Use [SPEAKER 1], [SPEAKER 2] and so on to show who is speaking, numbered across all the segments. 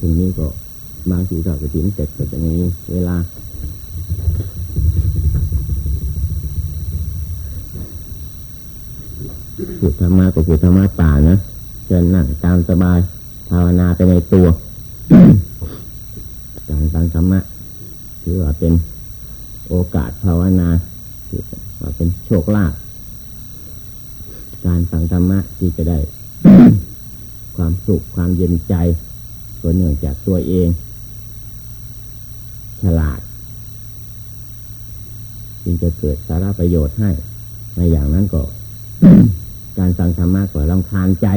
[SPEAKER 1] ถึงนี้ก็บางทีก็จะถินเสร็จก็จะมีเวลา พูดธรรมะก็พูดธรรมะป่านะเชิญนั่งตามสบาย ภาวนาไปในตัว การฟังธรรมะถือว่าเป็นโอกาสภาวนาถือว่าเป็นโชคลาภการฟังธรรมะที่จะได้ ความสุขความเย็นใจ ก็เนื่องจากตัวเอง ฉลาด จึงจะเกิดสาระประโยชน์ให้ในอย่างนั้นก็ การฟังธรรมะก็ลำคาญใจ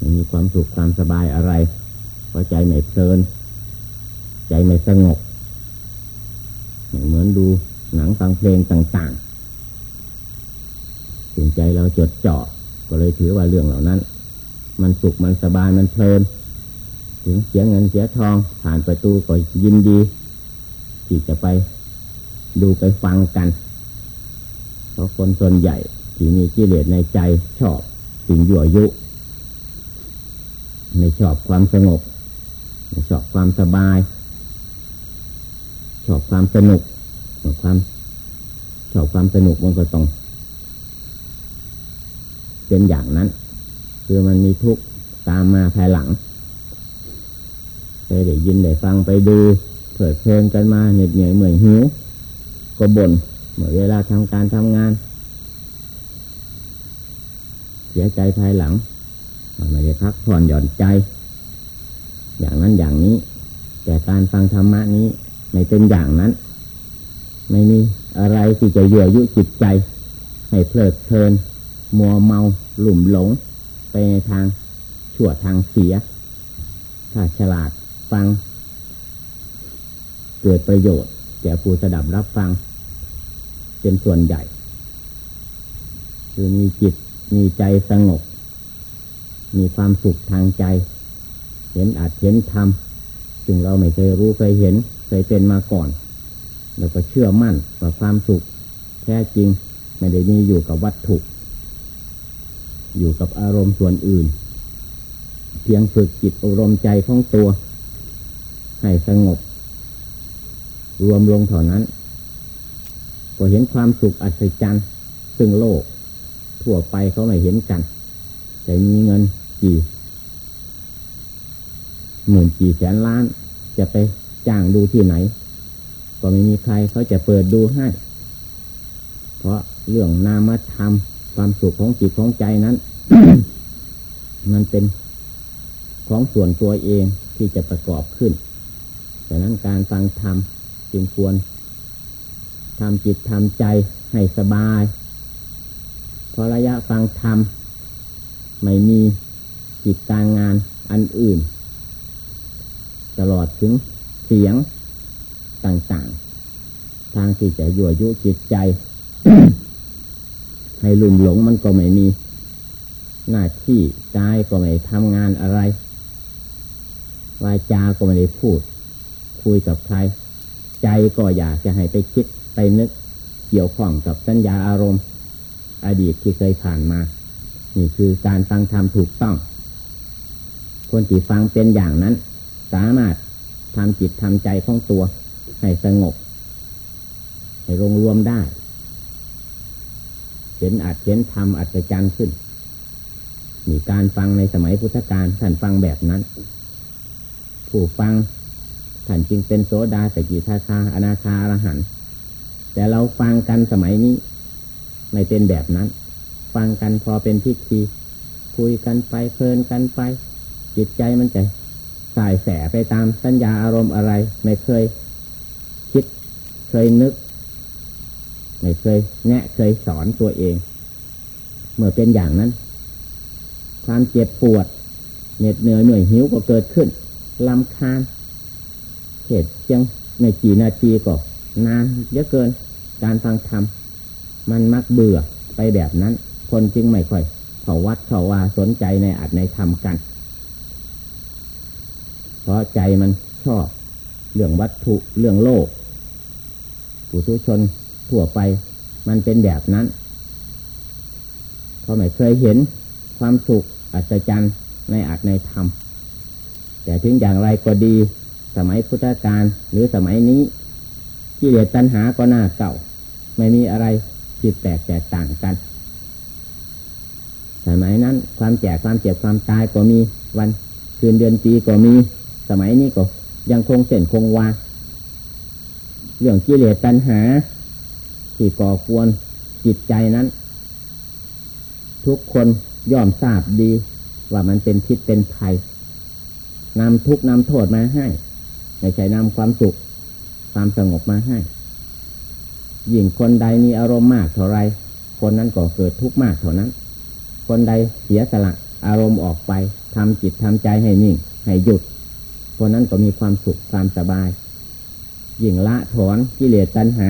[SPEAKER 1] ม่มีความสุขความสบายอะไรเพราะใจไม่เพลิน ใจไม่สงบเหมือนดูหนังฟังเพลงต่างๆถึงใจเราจดจ่อก็เลยถือว่าเรื่องเหล่านั้น มันสุขมันสบายมันเพลิน ถึงเสียเงินเสียทอง ผ่านประตูก็ยินดี ที่จะไปดูไปฟังกัน เพราะคนส่วนใหญ่ที่มีกิเลสในใจชอบสิ่งยั่วยุ ไม่ชอบความสงบ ไม่ชอบความสบาย ชอบความสนุกความชอบความสนุกมันก็ต้องเป็นอย่างนั้น คือมันมีทุกข์ตามมาภายหลังไปได้ยินได้ฟังไปดูเผิดเพลินกันมาเหน็ดเหนื่อยเหนื่อยหิวก็บน่นเมื่อเวลาทำการทำงาน เสียใจภายหลังไม่ได้พักผ่อนหย่อนใจ อย่างนั้นอย่างนี้ แต่การฟังธรรมะนี้ไม่เป็นอย่างนั้น ไม่มีอะไรที่จะยั่วยุจิตใจ ให้เพลิดเพลิน มัวเมาหลุ่มหลง ไปในทางชั่วทางเสีย ถ้าฉลาดฟัง เกิดประโยชน์แก่ผู้สดับรับฟัง เป็นส่วนใหญ่ คือมีจิตมีใจสงบ มีความสุขทางใจ เห็นอาจเห็นธรรมซึ่งเราไม่เคยรู้เคยเห็นเคยเป็นมาก่อน แล้วก็เชื่อมั่นว่าความสุข แท้จริงไม่ได้มีอยู่กับวัตถุ อยู่กับอารมณ์ส่วนอื่น เพียงฝึกจิตอารมณ์ใจของตัว ให้สงบ รวมลงเท่านั้น ก็เห็นความสุขอัศจรรย์ซึ่งโลก ทั่วไปเขาไม่เห็นกันแต่มีเงินกี่หมื่นกี่แสนล้าน จะไปจ้างดูที่ไหน ก็ไม่มีใครเขาจะเปิดดูให้ เพราะเรื่องนามธรรมความสุขของจิตของใจนั้น มันเป็นของส่วนตัวเองที่จะประกอบขึ้นดังนั้นการฟังธรรมจึงควรทำจิตทำใจให้สบาย พอระยะฟังธรรมไม่มีจิตการงานอันอื่น ตลอดถึงเสียงต่างๆ ทางที่จะยั่วยุจิตใจ ให้ลุ่มหลงมันก็ไม่มี หน้าที่กายก็ไม่ทำงานอะไรวาจาก็ไม่ได้พูด คุยกับใคร ใจก็อยากจะให้ไปคิดไปนึก เกี่ยวข้องกับสัญญาอารมณ์ อดีตที่เคยผ่านมา นี่คือการฟังธรรมถูกต้อง คนที่ฟังเป็นอย่างนั้น สามารถทำจิตทำใจของตัว ให้สงบ ให้รวมรวมได้เห็นอาจเห็นธรรมอัศจรรย์ขึ้น มีการฟังในสมัยพุทธกาลท่านฟังแบบนั้น ผู้ฟังท่านจึงเป็นโสดาสกิทาคาอนาคาอรหันแต่เราฟังกันสมัยนี้ ไม่เป็นแบบนั้น ฟังกันพอเป็นพิธี คุยกันไปเพลินกันไป จิตใจมันจะสายแสไปตามสัญญาอารมณ์อะไร ไม่เคยคิดเคยนึก ไม่เคยแนะเคยสอนตัวเอง เมื่อเป็นอย่างนั้น ความเจ็บปวด เหน็ดเหนื่อยเหนื่อยหิวก็เกิดขึ้นลำคาญเหตุเพียงไม่กี่นาทีก็นานเยอะเกินการฟังธรรมมันมักเบื่อไปแบบนั้น คนจึงไม่ค่อยเขาวัดเขาว่าสนใจในอัดในธรรมกัน เพราะใจมันชอบเรื่องวัตถุเรื่องโลกผู้ทุชนทั่วไปมันเป็นแบบนั้นเพราะไม่เคยเห็นความสุข อัศจรรย์ในอัตในธรรม แต่ถึงอย่างไรก็ดี สมัยพุทธกาลหรือสมัยนี้กิเลสตัณหาก็น่าเก่า ไม่มีอะไรผิดแตกแตกต่างกัน สมัยนั้นความแก่ความเจ็บความตายก็มีวันคืนเดือนปีก็มี สมัยนี้ก็ยังคงเส้นคงวาเรื่องกิเลสตัณหา ที่ก่อควรจิตใจนั้น ทุกคน ย่อมทราบดี ว่ามันเป็นพิษเป็นภัยนำทุกนำโทษมาให้ไม่ใช่นำความสุข ความสงบมาให้ยิ่งคนใดมีอารมณ์มากเท่าไร คนนั้นก็เกิดทุกข์มากเท่านั้น คนใดเสียสละอารมณ์ออกไปทำจิตทำใจให้นิ่ง ให้หยุด คนนั้นก็มีความสุขความสบาย ยิ่งละถอนกิเลสตัณหา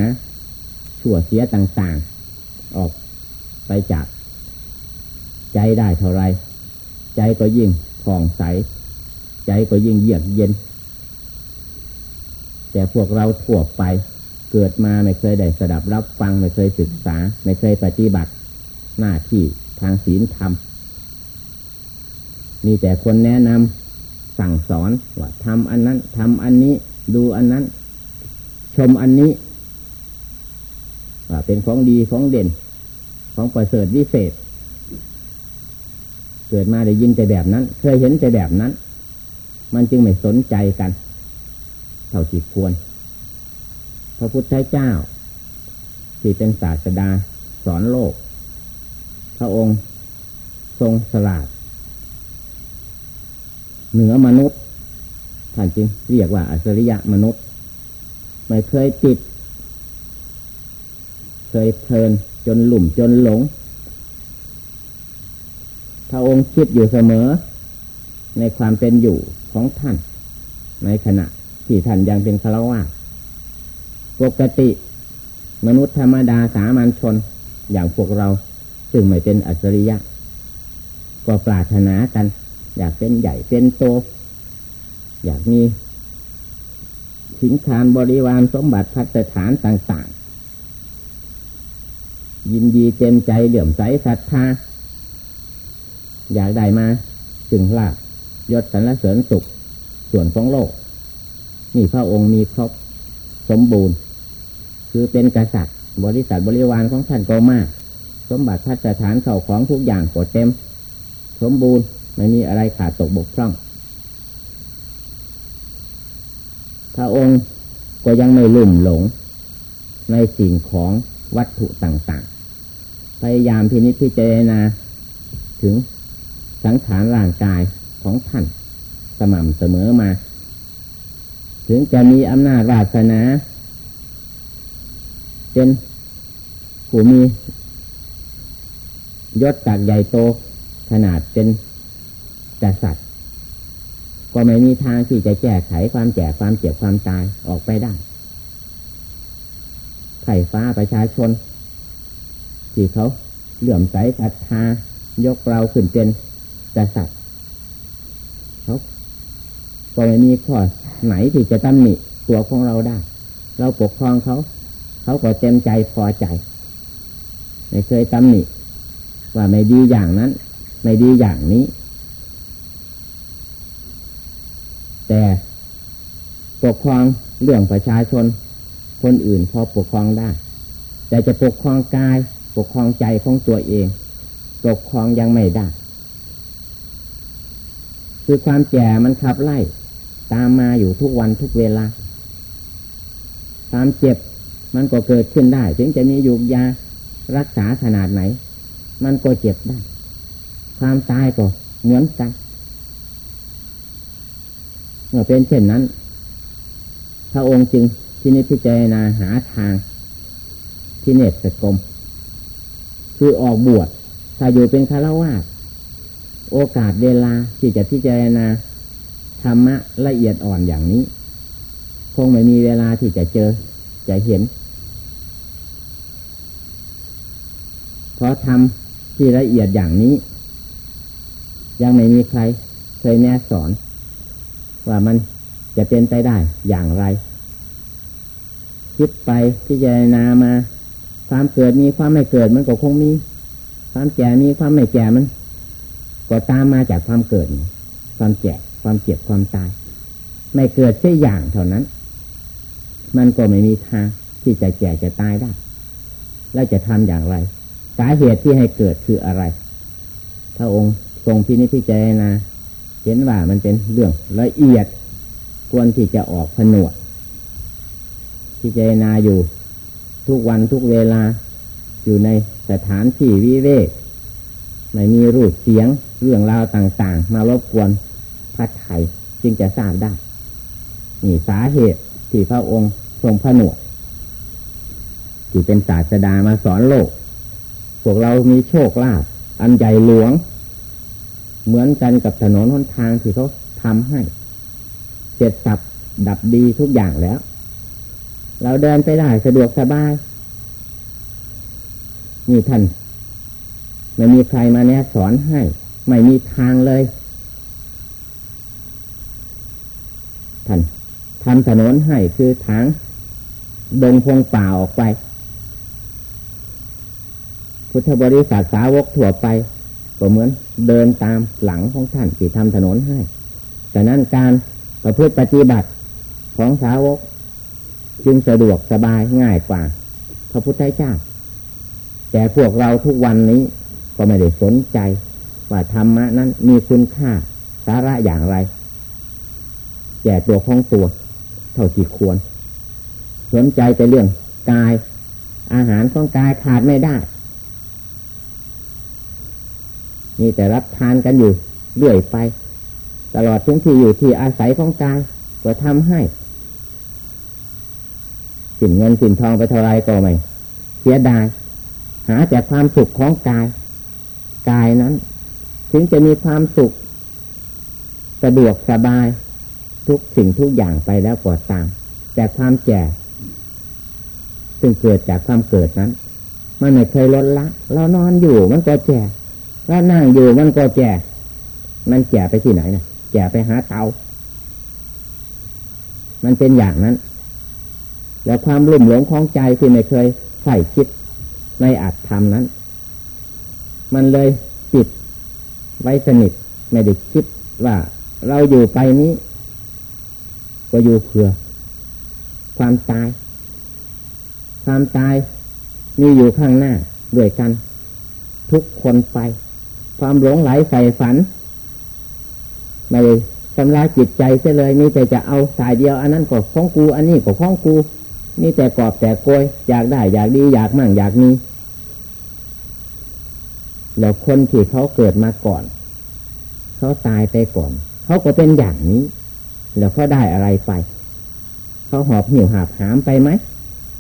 [SPEAKER 1] ชั่วเสียต่างๆ ออกไปจาก ใจได้เท่าไร ใจก็ยิ่งผ่องใส ใจก็ยิ่งเยือกเย็น แต่พวกเราทั่วไป เกิดมาไม่เคยได้สดับรับฟังไม่เคยศึกษา ไม่เคยปฏิบัติ หน้าที่ทางศีลธรรมมีแต่คนแนะนำสั่งสอนว่าทำอันนั้นทำอันนี้ดูอันนั้น ชมอันนี้ว่าเป็นของดีของเด่น ของประเสริฐวิเศษ เกิดมาได้ยินแต่แบบนั้น เคยเห็นแต่แบบนั้น มันจึงไม่สนใจกันเท่าที่ควร พระพุทธเจ้า ที่เป็นศาสดาสอนโลก พระองค์ทรงสลาด เหนือมนุษย์ท่านจึงเรียกว่าอัจฉริยะมนุษย์ ไม่เคยติด เคยเพลินจนหลุ่มจนหลง พระองค์คิดอยู่เสมอ ในความเป็นอยู่ของท่าน ในขณะที่ท่านยังเป็นฆราวาสปกติมนุษย์ธรรมดาสามัญชนอย่างพวกเราซึ่งไม่เป็นอัจฉริยะ ก็ปรารถนากัน อยากเป็นใหญ่เป็นโต อยากมีสินคานบริวารสมบัติพัฒฐานต่าง ๆ ยินดีเต็มใจเหลื่อมใสศรัทธา อยากได้มาถึงลาบยศสรรเสริญสุข ส่วนของโลกนี่พระองค์มีครบสมบูรณ์ คือเป็นกษัตริย์ บริษัทบริวารของท่านก็มาก สมบัติพัฒฐานเข่าของทุกอย่างก็เต็ม สมบูรณ์ไม่มีอะไรขาดตกบกพร่อง พระองค์ก็ยังไม่ลุ่มหลง ในสิ่งของวัตถุต่างๆ พยายามพินิจพิจารณาถึง สังขารร่างกายของท่าน สม่ำเสมอมา ถึงจะมีอำนาจวาสนา เป็นผู้มียศจากใหญ่โตขนาดเป็นกษัตริย์ก็ไม่มีทางที่จะแก้ไขความแก่ความเจ็บความตายออกไปได้ ไข่ฟ้าประชาชน ที่เขาเหลื่อมใสศรัทธายกเราขึ้นเป็น กษัตริย์เขาก็ไม่มีข้อไหนที่จะตำหนิตัวของเราได้ เราปกครองเขา เขาก็เต็มใจพอใจ ไม่เคยตำหนิว่าไม่ดีอย่างนั้น ไม่ดีอย่างนี้ แต่ปกครองเรื่องประชาชน คนอื่นพอปกครองได้ แต่จะปกครองกาย ปกครองใจของตัวเอง ปกครองยังไม่ได้ คือความแก่มันขับไล่ ตามมาอยู่ทุกวันทุกเวลา ความเจ็บมันก็เกิดขึ้นได้ ถึงจะมีอยู่ยารักษาขนาดไหน มันก็เจ็บได้ ความตายก็เหมือนกัน เมื่อเป็นเช่นนั้น พระองค์จึงที่นิพจารณาหาทางที่เนตสกรมคือออกบวชถ้าอยู่เป็นคารวะ โอกาสเวลาที่จะพิจารณาธรรมะละเอียดอ่อนอย่างนี้ คงไม่มีเวลาที่จะเจอจะเห็น เพราะทำที่ละเอียดอย่างนี้ ยังไม่มีใครเคยแนะสอน ว่ามันจะเป็นไปได้อย่างไร คิดไปพิจารณามา ความเกิดมีความไม่เกิดมันก็คงมี ความแก่มีความไม่แก่มัน ก็ตามมาจากความเกิด ความแก่ความความเจ็บความตาย ไม่เกิดเช่อย่างเท่านั้น มันก็ไม่มีทางที่จะแก่จะตายได้ แล้วจะทำอย่างไร สาเหตุที่ให้เกิดคืออะไร พระองค์ทรงพินิจพิจารณาเห็นว่ามันเป็นเรื่องละเอียดควรที่จะออกผนวดพิจารณาอยู่ทุกวันทุกเวลาอยู่ในสถานที่วิเวก ไม่มีรูปเสียงเรื่องราวต่างๆ มารบกวนพัดไถ่จึงจะทราบได้ นี่สาเหตุที่พระองค์ทรงผนวดที่เป็นศาสดามาสอนโลก พวกเรามีโชคลาภอันใหญ่หลวง เหมือนกันกับถนนหนทางที่เขาทำให้เสร็จสับดับดีทุกอย่างแล้ว เราเดินไปได้สะดวกสบายนี่ท่าน ไม่มีใครมาแนะสอนให้ ไม่มีทางเลยท่านทำถนนให้คือทางดงพงป่าออกไป พุทธบริษัทสาวกถั่วไป ก็เหมือนเดินตามหลังของท่านที่ทำถนนให้แต่นั้นการประพฤติปฏิบัติของสาวก จึงสะดวกสบายง่ายกว่า พระพุทธเจ้าแต่พวกเราทุกวันนี้ ก็ไม่ได้สนใจ ว่าธรรมะนั้นมีคุณค่าสาระอย่างไรแก่ตัวของตัว เท่าที่ควร สนใจแต่เรื่องกาย อาหารของกายขาดไม่ได้มีแต่รับทานกันอยู่เรื่อยไป ตลอดถึงที่อยู่ที่อาศัยของกายก็ทำให้สินเงินสินทองไปเท่าไรก็ไม่เสียดายหาแต่ความสุขของกาย กายนั้น ถึงจะมีความสุข สะดวกสบายทุกสิ่งทุกอย่างไปแล้วก็ตาม แต่ความแก่ซึ่งเกิดจากความเกิดนั้น มันไม่เคยลดละ เรานอนอยู่มันก็แก่ถ้านั่งอยู่มันก็แก่มันแก่ไปที่ไหนนะแก่ไปหาเตา มันเป็นอย่างนั้น แล้วความลุ่มหลงของใจที่ไม่เคยใส่คิดในอัตธรรมนั้น มันเลยจิตไว้สนิทไม่ได้คิดว่าเราอยู่ไปนี้ ก็อยู่เพื่อ ความตาย ความตายมีอยู่ข้างหน้าด้วยกัน ทุกคนไป ความหลงไหลใส่ฝัน ไม่ได้ชำระจิตใจเสียเลยมีแต่จะเอาสายเดียว อันนั้นก็ของกู อันนี้ก็ของกู นี่แต่กอบแต่โกยอยากได้ อยากดี อยากมั่งอยากมี แล้วคนที่เขาเกิดมาก่อน เขาตายไปก่อน เขาก็เป็นอย่างนี้ แล้วเขาได้อะไรไป เขาหอบหิวหาบหามไปไหม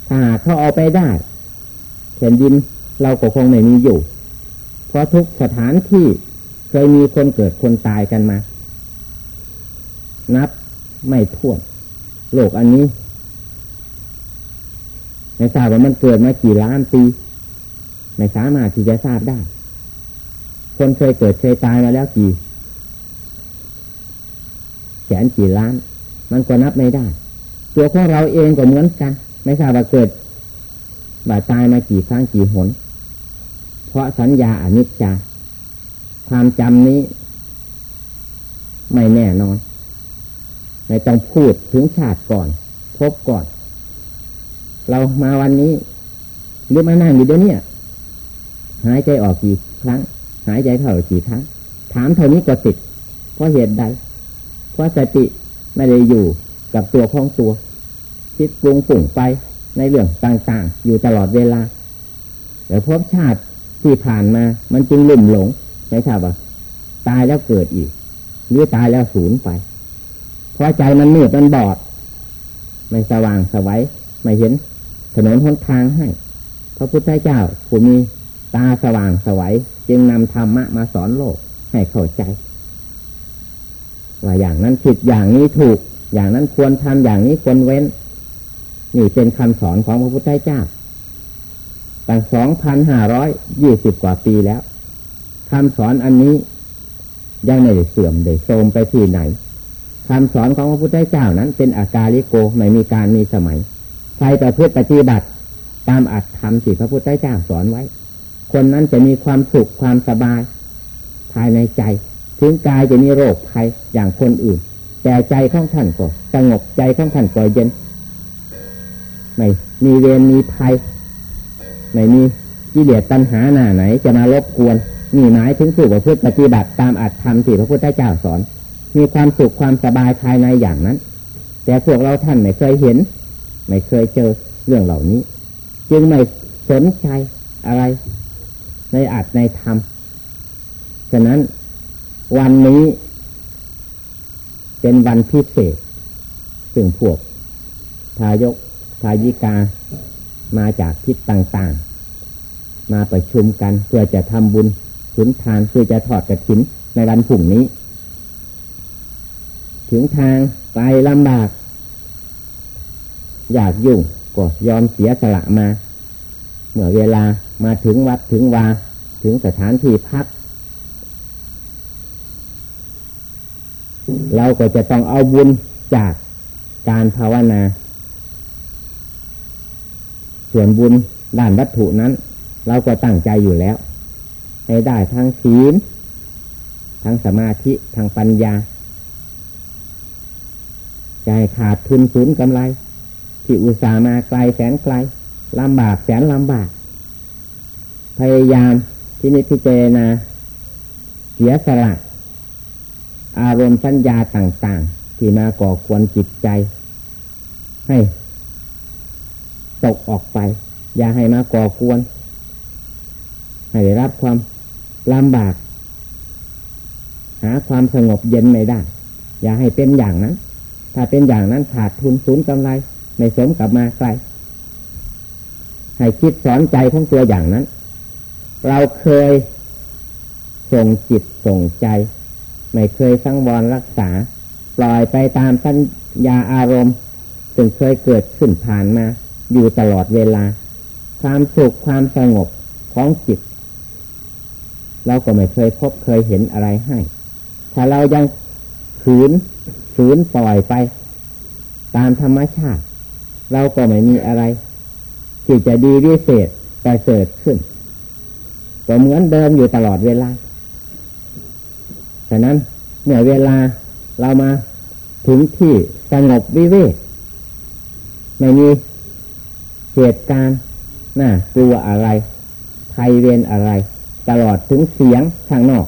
[SPEAKER 1] ถ้าเขาเอาไปได้แผ่นดินเราก็คงไม่มีอยู่ เพราะทุกสถานที่เคยมีคนเกิดคนตายกันมา นับไม่ถ้วน โลกอันนี้ไม่ทราบว่ามันเกิดมากี่ล้านปี ไม่สามารถที่จะทราบได้ คนเคยเกิดเคยตายมาแล้วกี่แสนกี่ล้าน มันก็นับไม่ได้ ตัวของเราเองก็เหมือนกัน ไม่ทราบว่าเกิดบาดตายมากี่ครั้งกี่หน เพราะสัญญาอนิจจาความจำนี้ ไม่แน่นอน ไม่ต้องพูดถึงชาติก่อน พบก่อน เรามาวันนี้หรือมานั่งอยู่เดี๋ยวนี้หายใจออกกี่ครั้ง หายใจเท่ากี่ครั้ง ถามเท่านี้ก็ติด เพราะเหตุใด เพราะสติไม่ได้อยู่กับตัวของตัว คิดปรุงฝุ่งไปในเรื่องต่างๆ อยู่ตลอดเวลาแต่พบชาติที่ผ่านมา มันจึงลุ่มหลงไม่ทราบว่าตายแล้วเกิดอีก หรือตายแล้วสูญไป เพราะใจมันมืดมันบอด ไม่สว่างสวัยไม่เห็นถนนหนทางให้ พระพุทธเจ้าผู้มี ตาสว่างสวัยจึงนำธรรมะมาสอนโลกให้เข้าใจ ว่าอย่างนั้นผิดอย่างนี้ถูก อย่างนั้นควรทำอย่างนี้ควรเว้น นี่เป็นคำสอนของพระพุทธเจ้าตั้งสองพันห้าร้อยยี่สิบกว่าปีแล้วคำสอนอันนี้ยังไม่ได้เสื่อมได้โทรมไปที่ไหนคำสอนของพระพุทธเจ้านั้น เป็นอาการลิโกไม่มีการมีสมัย ใครต่อเพื่อปฏิบัติ ตามอัตธรรมที่พระพุทธเจ้าสอนไว้ คนนั้นจะมีความสุขความสบาย ภายในใจ ถึงกายจะมีโรคภัยอย่างคนอื่น แต่ใจข้างท่านก็สงบใจข้างท่านก็เย็นไม่มีเวรมีภัยไม่มีกิเลสตัณหาหน้าไหน จะมารบกวนนี่หมายถึงผู้ประพฤติปฏิบัติตามอัตธรรมที่พระพุทธเจ้าสอน มีความสุขความสบายภายในอย่างนั้น แต่พวกเราท่านไม่เคยเห็น ไม่เคยเจอเรื่องเหล่านี้ จึงไม่สนใจอะไร ในอัตในธรรม ฉะนั้นวันนี้เป็นวันพิเศษ ซึ่งพวกทายกทายิกามาจากทิศต่างๆ มาประชุมกันเพื่อจะทำบุญสุนทานเพื่อจะถอดกระถินในวันผุ่งนี้ ถึงทางไปลำบาก อยากยุ่งก็ยอมเสียสละมา เมื่อเวลา มาถึงวัดถึงวาถึงสถานที่พัก เราก็จะต้องเอาบุญจากการภาวนา ส่วนบุญด้านวัตถุนั้น เราก็ตั้งใจอยู่แล้วให้ได้ทั้งศีลทั้งสมาธิทั้งปัญญาใจขาดทุนศูนย์กำไร ที่อุตส่าห์มาไกลแสนไกลลำบากแสนลำบาก พยายามที่นิพพิจารณาเสียสละอารมณ์สัญญาต่าง ๆ ที่มาก่อควรจิตใจ ให้ตกออกไป อย่าให้มาก่อกวนให้ได้รับความลำบาก หาความสงบเย็นไม่ได้ อย่าให้เป็นอย่างนั้น ถ้าเป็นอย่างนั้นขาดทุนสูญกำไรไม่สมกับมาไกลให้คิดสอนใจของตัวอย่างนั้น เราเคยส่งจิตส่งใจ ไม่เคยสังวรรักษา ปล่อยไปตามสัญญาอารมณ์ซึ่งเคยเกิดขึ้นผ่านมา อยู่ตลอดเวลา ความสุขความสงบของจิต เราก็ไม่เคยพบเคยเห็นอะไรให้ ถ้าเรายังขืนฝืนปล่อยไป ตามธรรมชาติ เราก็ไม่มีอะไรที่จะดีวิเศษแต่เกิดขึ้น ก็เหมือนเดิมอยู่ตลอดเวลาฉะนั้นเมื่อเวลาเรามาถึงที่สงบวิเวกไม่มีเหตุการณ์น่ากลัวอะไรภัยเวรอะไร ตลอดถึงเสียงข้างนอก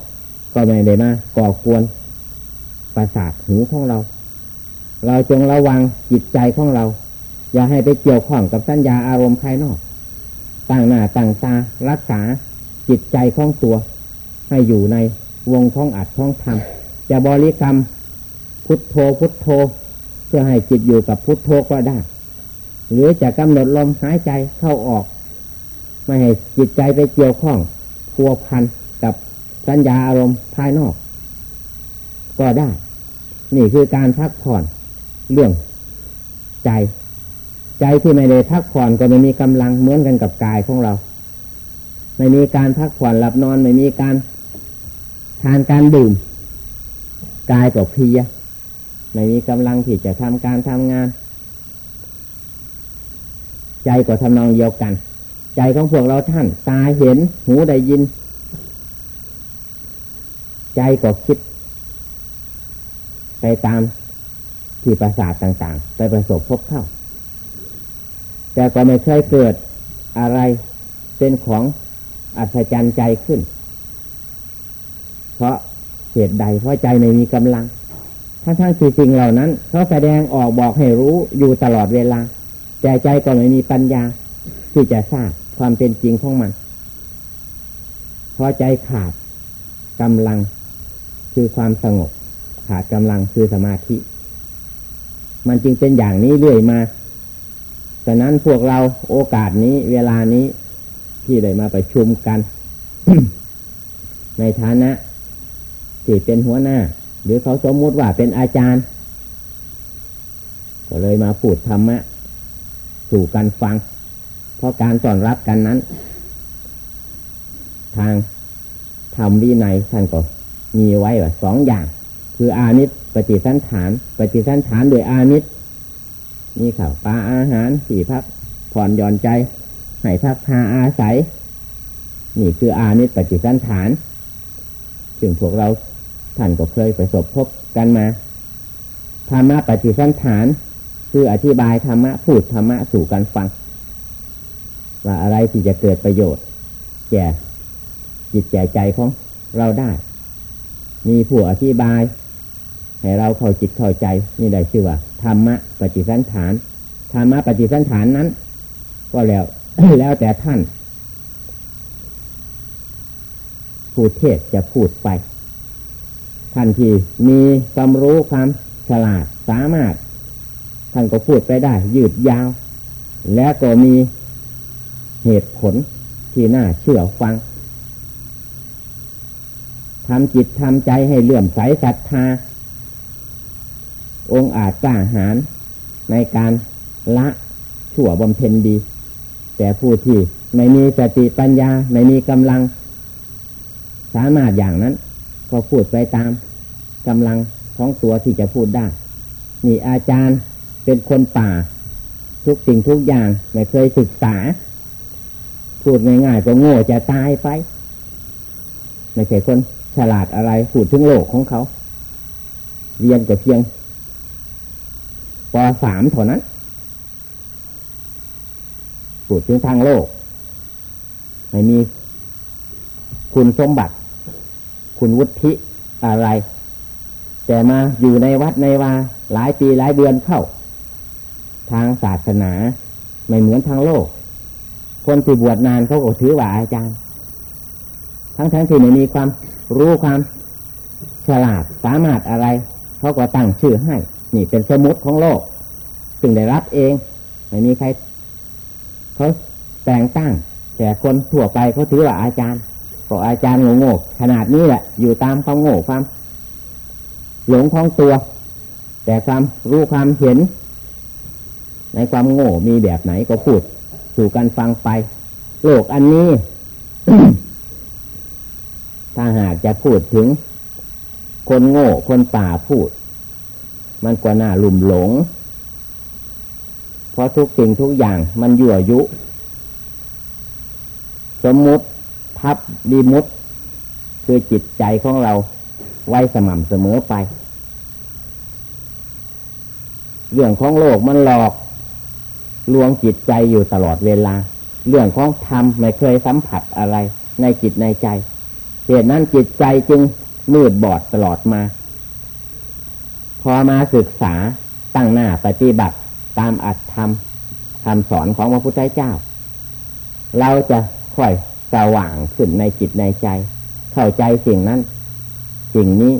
[SPEAKER 1] ก็ไม่ได้มาก่อกวนประสาทหูของเรา เราจงระวังจิตใจของเรา อย่าให้ไปเกี่ยวข้องกับสัญญาอารมณ์ภายนอก ต่างหน้าต่างตารักษา จิตใจของตัว ให้อยู่ในวงท้องอัดท้องทำจะบริกรรมพุทโธพุทโธ เพื่อให้จิตอยู่กับพุทโธก็ได้ หรือจะกำหนดลมหายใจเข้าออก ไม่ให้จิตใจไปเกี่ยวข้องพัวพันกับสัญญาอารมณ์ภายนอก ก็ได้ นี่คือการพักผ่อนเรื่องใจ ใจที่ไม่ได้พักผ่อนก็ไม่มีกำลังเหมือนกันกับกายของเรา ไม่มีการพักผ่อนหลับนอน ไม่มีการทานการดื่ม กายก็เพียไม่มีกำลังที่จะทำการทำงาน ใจก็ทำนองเดียวกัน ใจของพวกเราท่าน ตาเห็น หูได้ยิน ใจก็คิด ไปตามที่ประสาทต่าง ๆ ไปประสบพบเข้า แต่ก็ไม่เคยเกิดอะไรเป็นของ อัศจรรย์ใจขึ้น เพราะเหตุใดเพราะใจไม่มีกำลังทั้งๆที่สิ่งเหล่านั้นเขาแสดงออกบอกให้รู้อยู่ตลอดเวลา แต่ใจก็ไม่มีปัญญา ที่จะทราบความเป็นจริงของมัน เพอใจขาดกำลังคือความสงบ ขาดกำลังคือสมาธิ มันจึงเป็นอย่างนี้เรื่อยมาแต่นั้นพวกเราโอกาสนี้เวลานี้ ที่ได้มาประชุมกัน ในฐานะที่เป็นหัวหน้า หรือเขาสมมติว่าเป็นอาจารย์ ก็เลยมาพูดธรรมะ สู่กันฟัง เพราะการสอนรับกันนั้น ทางธรรมวินัยท่านก็มีไว้ว่าสองอย่าง คืออานิสปฏิสันฐาน ปฏิสันฐานโดยอานิสมีข่าวปลาอาหารสี่พักผ่อนหย่อนใจ ให้พักพาอาศัย นี่คืออานิสปฏิสันฐาน ซึ่งพวกเราท่านก็เคยประสบพบกันมา ธรรมะปฏิสันฐาน คืออธิบายธรรมะพูดธรรมะสู่กันฟัง ว่าอะไรที่จะเกิดประโยชน์ แก่จิตแก่ใจของเราได้ มีผู้อธิบาย ให้เราเข้าจิตเข้าใจ นี่ได้ชื่อว่าธรรมะปฏิสันฐาน ธรรมะปฏิสันฐานนั้น ก็แล้ว แล้วแต่ท่าน ผู้เทศจะพูดไป ท่านที่มีความรู้ความฉลาดสามารถ ท่านก็พูดไปได้ ยืดยาว และก็มีเหตุผลที่น่าเชื่อฟังทำจิตทำใจให้เลื่อมใสศรัทธา องค์อาจกล้าหาญในการละชั่วบำเพ็ญดี แต่ผู้ที่ไม่มีสติปัญญา ไม่มีกำลัง สามารถอย่างนั้น ก็พูดไปตามกำลังของตัวที่จะพูดได้ นี่อาจารย์เป็นคนป่า ทุกสิ่งทุกอย่างไม่เคยศึกษา พูดง่ายๆก็โง่จะตายไป ไม่ใช่คนฉลาดอะไรพูดถึงโลกของเขา เรียนก็เพียงปสามเท่านั้น พูดถึงทางโลก ไม่มีคุณสมบัติ คุณวุฒิอะไร แต่มาอยู่ในวัดในวาหลายปีหลายเดือนเข้า ทางศาสนา ไม่เหมือนทางโลก คนที่บวชนานเขาก็ถือว่าอาจารย์ ทั้งทั้งที่ไม่มีความรู้ความฉลาดสามารถอะไรเขาก็ตั้งชื่อให้ นี่เป็นสมุดของโลก ซึ่งได้รับเอง ไม่มีใคร เขาแต่งตั้ง แต่คนทั่วไปเขาถือว่าอาจารย์ ก็อาจารย์โง่ๆขนาดนี้แหละ อยู่ตามความโง่ความหลงของตัว แต่ความรู้ความเห็น ในความโง่มีแบบไหนก็พูดสู่กันฟังไป โลกอันนี้ ถ้าหากจะพูดถึง คนโง่คนป่าพูด มันกว่าหน้าลุ่มหลง เพราะทุกสิ่งทุกอย่างมันยั่วยุ สมมุติทับดีมุดคือจิตใจของเราไว้สม่ำเสมอไป เรื่องของโลกมันหลอก ลวงจิตใจอยู่ตลอดเวลา เรื่องของธรรมไม่เคยสัมผัสอะไร ในจิตในใจ เหตุนั้นจิตใจจึงมืดบอดตลอดมา พอมาศึกษาตั้งหน้าปฏิบัติ ตามอัตธรรมคำสอนของพระพุทธเจ้า เราจะค่อยสว่างขึ้นในจิตในใจ เข้าใจสิ่งนั้น สิ่งนี้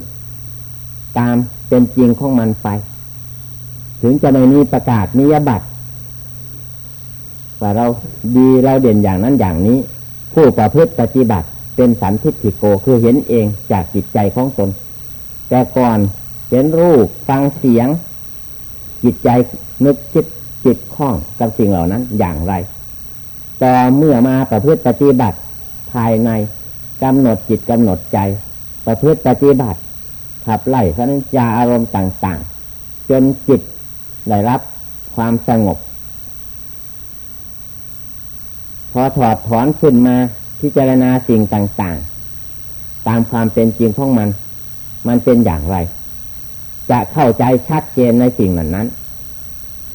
[SPEAKER 1] ตามเป็นจริงของมันไป ถึงจะไม่มีประกาศนิยบัตรว่าเราดีเราเด่นอย่างนั้นอย่างนี้ ผู้ประพฤติปฏิบัติเป็นสันทิฏฐิโกคือเห็นเองจากจิตใจของตน แต่ก่อนเห็นรูปฟังเสียง จิตใจนึกคิดจิตคล้องกับสิ่งเหล่านั้นอย่างไร ต่อเมื่อมาประพฤติปฏิบัติภายในกำหนดจิตกำหนดใจ ประพฤติปฏิบัติขับไล่สัญญาอารมณ์ต่าง ๆ จนจิตได้รับความสงบ พอถอดถอนขึ้นมาพิจารณาสิ่งต่าง ๆ ตามความเป็นจริงของมัน มันเป็นอย่างไร จะเข้าใจชัดเจนในสิ่งนั้นนั้น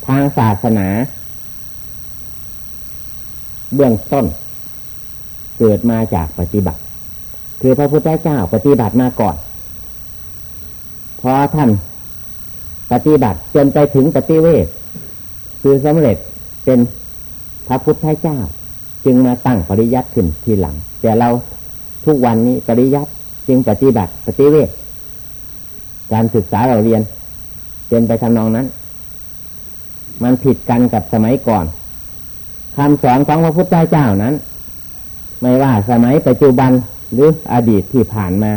[SPEAKER 1] ทางศาสนา เบื้องต้น เกิดมาจากปฏิบัติ คือพระพุทธเจ้าปฏิบัติมาก่อนพอท่านปฏิบัติจนไปถึงปฏิเวทคือสำเร็จเป็นพระพุทธเจ้า จึงมาตั้งปริยัติขึ้นทีหลัง แต่เราทุกวันนี้ปริยัติจึงปฏิบัติปฏิเวท การศึกษาเราเรียนเป็นไปทำนองนั้น มันผิดกันกับสมัยก่อนคำสอนของพระพุทธเจ้านั้น ไม่ว่าสมัยปัจจุบันหรืออดีตที่ผ่านมา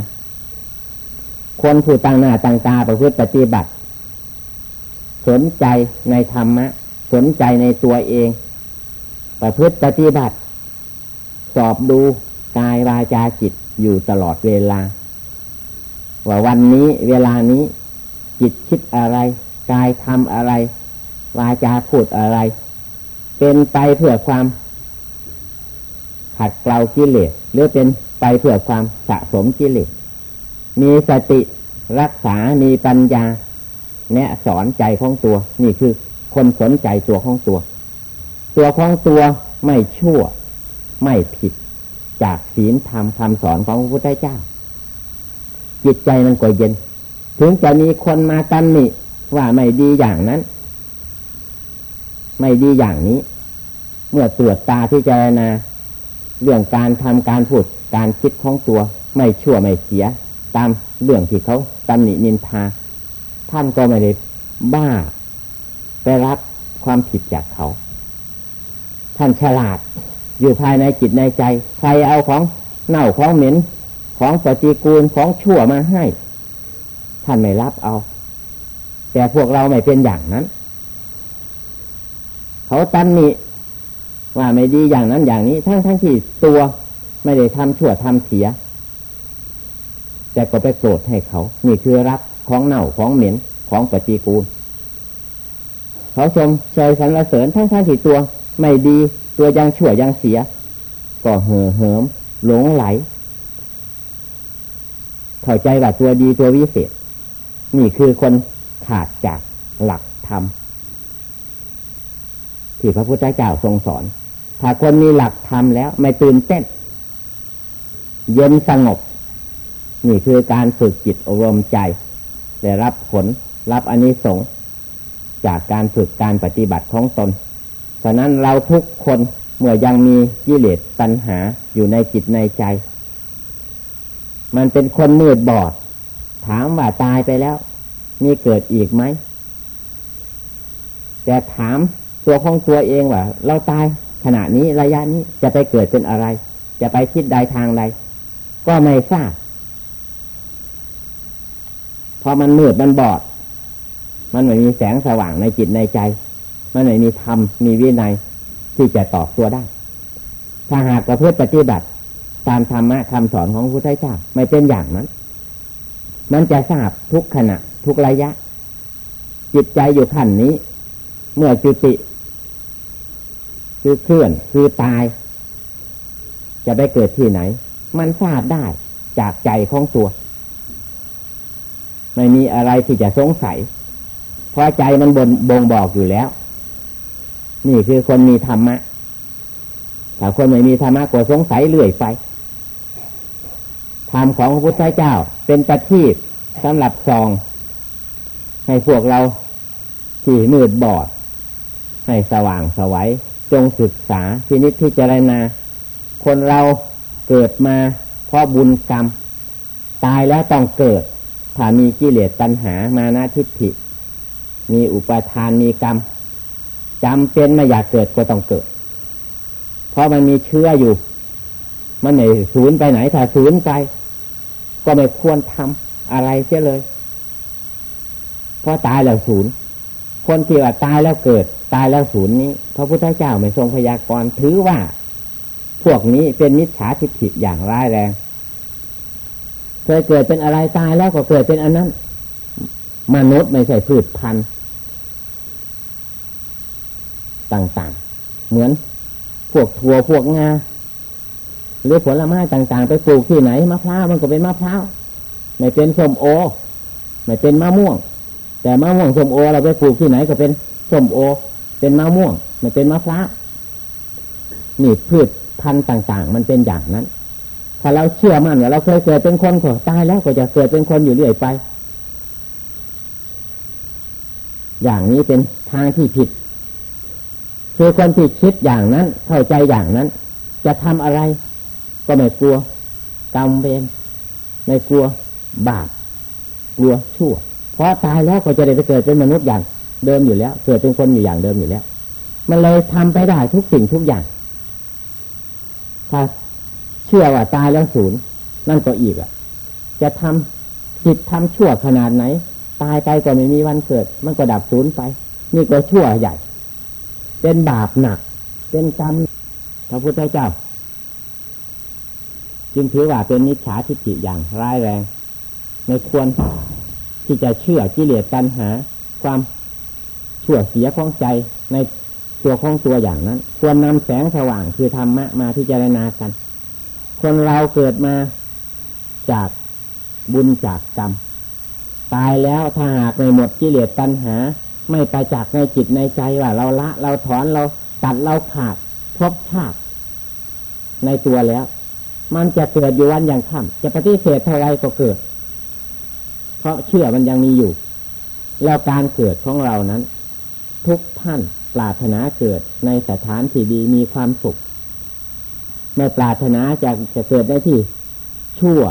[SPEAKER 1] คนผู้ตั้งหน้าตั้งตาประพฤติปฏิบัติ สนใจในธรรมะ สนใจในตัวเอง ประพฤติปฏิบัติ สอบดูกายวาจาจิตอยู่ตลอดเวลา ว่าวันนี้เวลานี้ จิตคิดอะไร กายทำอะไร วาจาพูดอะไร เป็นไปเพื่อความ ขัดเกลากิเลสหรือเป็นไปเพื่อความสะสมกิเลสมีสติรักษา มีปัญญา แนะสอนใจของตัว นี่คือคนสนใจตัวของตัว ตัวของตัวไม่ชั่ว ไม่ผิดจากศีลธรรมคำสอนของพระพุทธเจ้า จิตใจมันก็เย็น ถึงจะมีคนมาตำหนิว่าไม่ดีอย่างนั้น ไม่ดีอย่างนี้ เมื่อตรวจตาที่เจรณาเรื่องการทำการพูดการคิดของตัว ไม่ชั่วไม่เสีย ตามเรื่องที่เขาตำหนินินทา ท่านก็ไม่ได้บ้าไปรับความผิดจากเขา ท่านฉลาดอยู่ภายในจิตในใจ ใครเอาของเน่าของเหม็น ของปฏิกูลของชั่วมาให้ ท่านไม่รับเอา แต่พวกเราไม่เป็นอย่างนั้น เขาตันนี้ว่าไม่ดีอย่างนั้นอย่างนี้ ทั้งทั้งที่ตัวไม่ได้ทำชั่วทำเสีย แต่ก็ไปโกรธให้เขา นี่คือรับของเน่าของเหม็นของปฏิกูล เขาชมเชยสรรเสริญทั้งทั้งที่ตัว ไม่ดีตัวยังชั่วยังเสีย ก็เห่อเหิมหลงไหล เข้าใจว่าตัวดีตัววิเศษ นี่คือคนขาดจากหลักธรรมที่พระพุทธเจ้าทรงสอน ถ้าคนมีหลักธรรมแล้ว ไม่ตื่นเต้น เย็นสงบ นี่คือการฝึกจิตอบรมใจ ได้รับผลรับอนนิสงส์จากการฝึกการปฏิบัติของตน ฉะนั้นเราทุกคนเมื่อยังมีกิเลสตัณหาอยู่ในจิตในใจ มันเป็นคนมืดบอด ถามว่าตายไปแล้ว มีเกิดอีกไหม แต่ถามตัวของตัวเองว่า เราตายขณะนี้ระยะนี้จะไปเกิดเป็นอะไร จะไปคิดใดทางใด ก็ไม่ทราบพอมันมืดมันบอด มันไม่มีแสงสว่างในจิตในใจ มันไม่มีธรรมมีวินัยที่จะตอบตัวได้ ถ้าหากประเพฤติปฏิบัติ ตามธรรมะคำสอนของพระพุทธเจ้าไม่เป็นอย่างนั้น มันจะทราบทุกขณะ ทุกระยะ จิตใจอยู่ขั้นนี้ เมื่อจุติ คือเคลื่อนคือตาย จะไปเกิดที่ไหน มันทราบได้จากใจของตัว ไม่มีอะไรที่จะสงสัย เพราะใจมันบนบ่งบอกอยู่แล้ว นี่คือคนมีธรรมะถ้าคนไม่มีธรรมะก็สงสัยเรื่อยไป ธรรมของพระพุทธเจ้า เป็นประทีปสำหรับซอง ให้พวกเราที่มืดบอด ให้สว่างสวัยจงศึกษาพินิจพิจารณา คนเราเกิดมาเพราะบุญกรรม ตายแล้วต้องเกิด ถ้ามีกิเลสตัณหามานาทิฏฐิ มีอุปทานมีกรรมจำเป็นไม่อยากเกิดก็ต้องเกิด เพราะมันมีเชื้ออยู่ มันไม่สูญไปไหนถ้าสูญไป ก็ไม่ควรทำอะไรเสียเลย เพราะตายแล้วสูญคนที่ว่าตายแล้วเกิด ตายแล้วสูญนี้พระพุทธเจ้าไม่ทรงพยากรณ์ถือว่า พวกนี้เป็นมิจฉาทิฏฐิอย่างร้ายแรงเคยเกิดเป็นอะไรตายแล้วก็เกิดเป็นอันนั้น มนุษย์ไม่ใช่พืชพันธุ์ต่างๆ เหมือนพวกถั่วพวกงา หรือผลไม้ต่างๆ ไปปลูกที่ไหนมะพร้าวมันก็เป็นมะพร้าวไม่เป็นส้มโอ ไม่เป็นมะม่วง แต่มะม่วงส้มโอ เราไปปลูกที่ไหนก็เป็นส้มโอ เป็นมะม่วง ไม่เป็นมะพร้าวนี่พืชพันธุ์ต่าง ๆ มันเป็นอย่างนั้น ถ้าเราเชื่อมั่นว่าเราเคยเกิดเป็นคนก็ตายแล้วก็จะเกิดเป็นคนอยู่เรื่อยไป อย่างนี้เป็นทางที่ผิด คือคนที่คิดอย่างนั้น เข้าใจอย่างนั้น จะทำอะไร ก็ไม่กลัวกรรมเวรไม่กลัวบาปกลัวชั่ว เพราะตายแล้วก็จะได้ไปเกิดเป็นมนุษย์อย่างเดิมอยู่แล้ว เกิดเป็นคนอยู่อย่างเดิมอยู่แล้ว มันเลยทำไปได้ทุกสิ่งทุกอย่าง ถ้าเชื่อว่าตายแล้วศูนย์นั่นก็อีกอะ จะทำผิดทำชั่วขนาดไหน ตายไปก็ไม่มีวันเกิด มันก็ดับศูนย์ไป นี่ก็ชั่วใหญ่ เป็นบาปหนัก เป็นกรรมพระพุทธเจ้า จึงถือว่าเป็นนิจฉาทิฏฐิอย่างร้ายแรงไม่ควรที่จะเชื่อกิเลสตัณหา ความชั่วเสียของใจในตัวของตัวอย่างนั้น ควรนำแสงสว่างคือธรรมะมาพิจารณากัน คนเราเกิดมาจากบุญจากกรรมตายแล้วถ้าหากไม่หมดกิเลสตัณหา ไม่ไปจากในจิตในใจว่าเราละ เราถอนเราตัดเราขาดพบชาติในตัวแล้ว มันจะเกิดอยู่วันอย่างค่ำจะปฏิเสธเท่าไรก็เกิด เพราะเชื่อมันยังมีอยู่ แล้วการเกิดของเรานั้น ทุกท่านปรารถนาเกิดในสถานที่ดีมีความสุขไม่ปรารถนาจะจะเกิดได้ที่ชั่ว